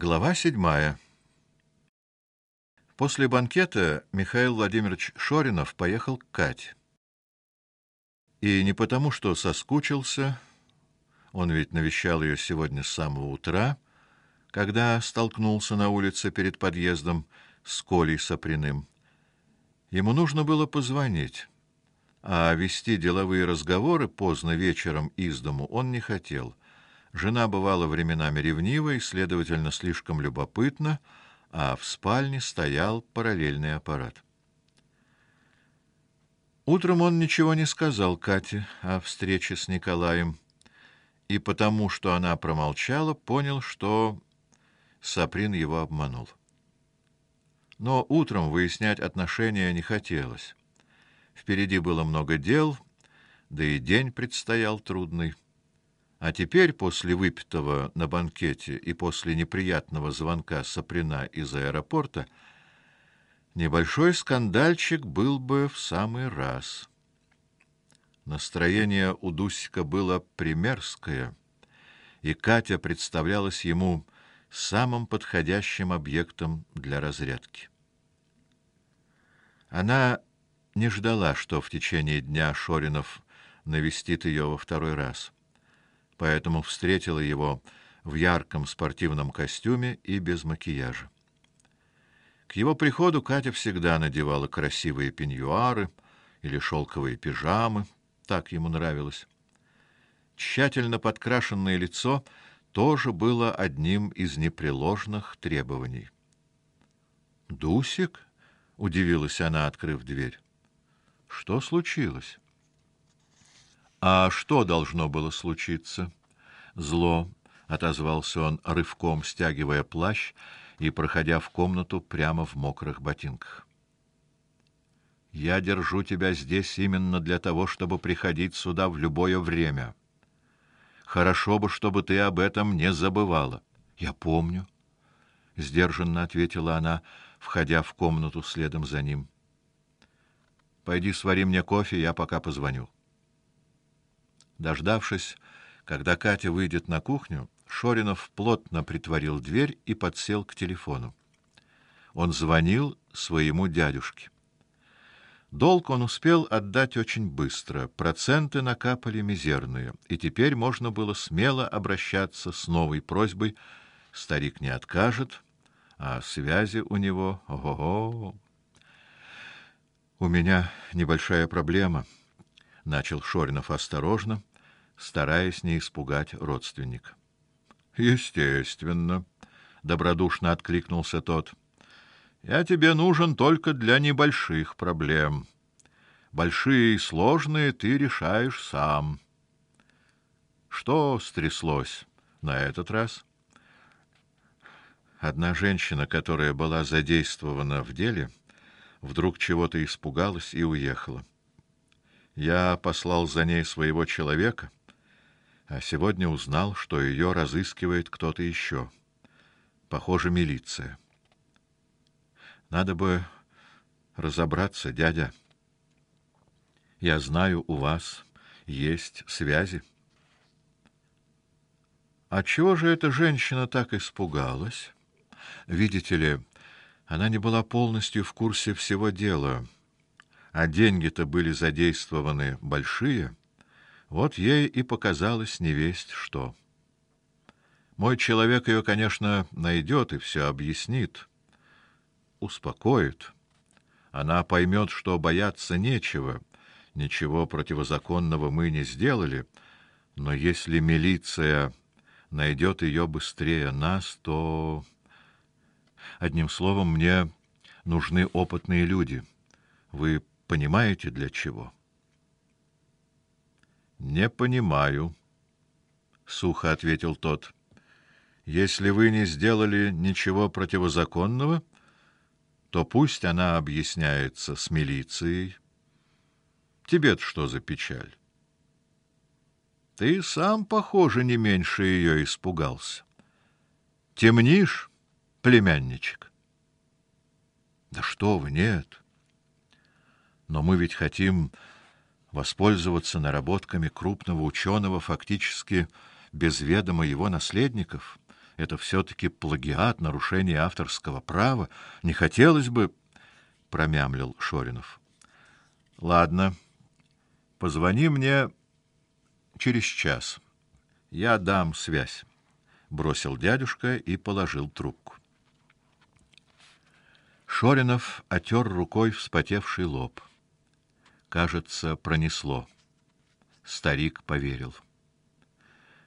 Глава седьмая. После банкета Михаил Владимирович Шоринов поехал к Кате. И не потому, что соскучился, он ведь навещал ее сегодня с самого утра, когда столкнулся на улице перед подъездом с Колей Соприным. Ему нужно было позвонить, а вести деловые разговоры поздно вечером из дому он не хотел — Жена бывала временами ревнива и, следовательно, слишком любопытна, а в спальне стоял параллельный аппарат. Утром он ничего не сказал Кате о встрече с Николаем, и потому, что она промолчала, понял, что Саприн его обманул. Но утром выяснять отношения не хотелось. Впереди было много дел, да и день предстоял трудный. А теперь, после выпитого на банкете и после неприятного звонка Саприна из аэропорта, небольшой скандальчик был бы в самый раз. Настроение у Дусика было примерское, и Катя представлялась ему самым подходящим объектом для разрядки. Она не ждала, что в течение дня Шоринов навестит ее во второй раз поэтому встретила его в ярком спортивном костюме и без макияжа. К его приходу Катя всегда надевала красивые пеньюары или шелковые пижамы, так ему нравилось. Тщательно подкрашенное лицо тоже было одним из непреложных требований. Дусик, удивилась она, открыв дверь. Что случилось? А что должно было случиться? Зло, отозвался он, рывком стягивая плащ и проходя в комнату прямо в мокрых ботинках. Я держу тебя здесь именно для того, чтобы приходить сюда в любое время. Хорошо бы, чтобы ты об этом не забывала. Я помню, сдержанно ответила она, входя в комнату следом за ним. Пойди свари мне кофе, я пока позвоню. Дождавшись, когда Катя выйдет на кухню, Шоринов плотно притворил дверь и подсел к телефону. Он звонил своему дядюшке. Долг он успел отдать очень быстро, проценты накапали мизерные, и теперь можно было смело обращаться с новой просьбой. Старик не откажет, а связи у него, ого-го. У меня небольшая проблема, начал Шоринов осторожно, стараясь не испугать родственника. Естественно, добродушно откликнулся тот. Я тебе нужен только для небольших проблем. Большие и сложные ты решаешь сам. Что стряслось на этот раз? Одна женщина, которая была задействована в деле, вдруг чего-то испугалась и уехала. Я послал за ней своего человека, а сегодня узнал, что ее разыскивает кто-то еще. Похоже, милиция. Надо бы разобраться, дядя. Я знаю, у вас есть связи. А чего же эта женщина так испугалась? Видите ли, она не была полностью в курсе всего дела, а деньги-то были задействованы большие. Вот ей и показалось невесть что. Мой человек ее, конечно, найдет и все объяснит, успокоит. Она поймет, что бояться нечего, ничего противозаконного мы не сделали, но если милиция найдет ее быстрее нас, то одним словом мне нужны опытные люди. Вы понимаете для чего? Не понимаю, сухо ответил тот. Если вы не сделали ничего противозаконного, то пусть она объясняется с милицией. Тебе-то что за печаль? Ты сам, похоже, не меньше ее испугался. Темнишь, племянничек? Да что вы, нет. Но мы ведь хотим воспользоваться наработками крупного ученого фактически без ведома его наследников, Это все таки плагиат, нарушение авторского права. Не хотелось бы, промямлил Шоринов. Ладно. Позвони мне через час. Я дам связь, бросил дядюшка и положил трубку. Шоринов отер рукой вспотевший лоб. Кажется, пронесло. Старик поверил.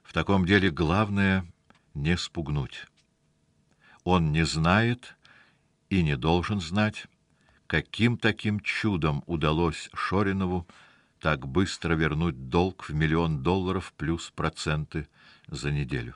В таком деле главное не спугнуть. Он не знает и не должен знать, каким таким чудом удалось Шоринову так быстро вернуть долг в миллион долларов плюс проценты за неделю.